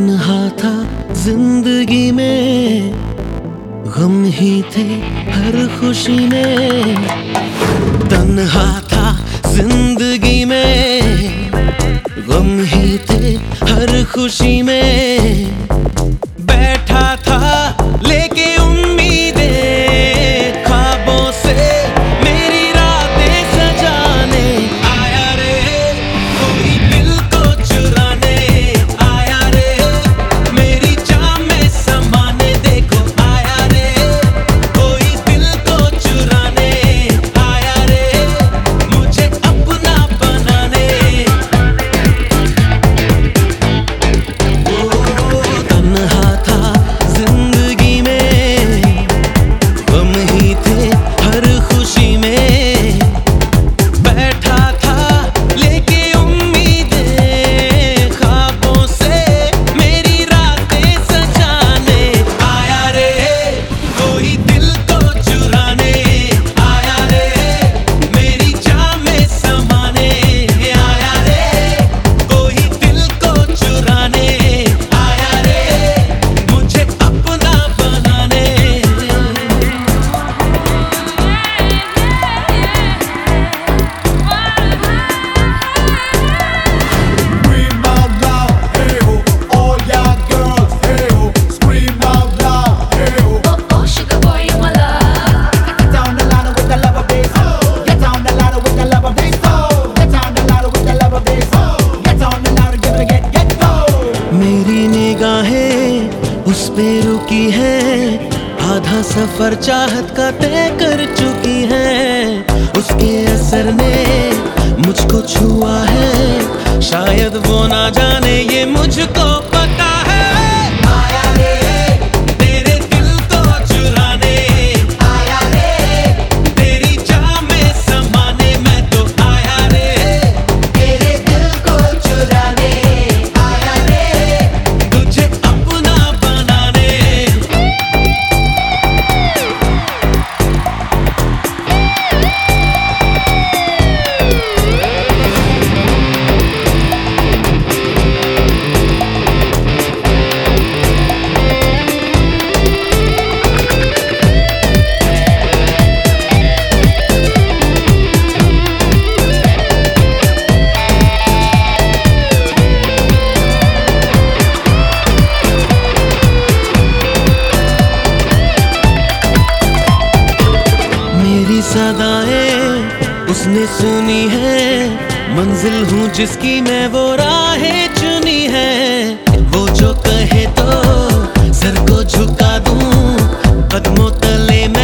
तन्हा था ज़िंदगी में। गम ही थे हर खुशी में। तन्हा था ज़िंदगी में। गम ही थे हर खुशी में। सफ़र चाहत का तय कर चुकी है। उसके असर ने मुझको छुआ है। शायद वो ना जाने ये मुझको पता उसने सुनी है, मंजिल हूँ जिसकी मैं, वो राहें चुनी है। वो जो कहे तो सर को झुका दूँ कदमों तले में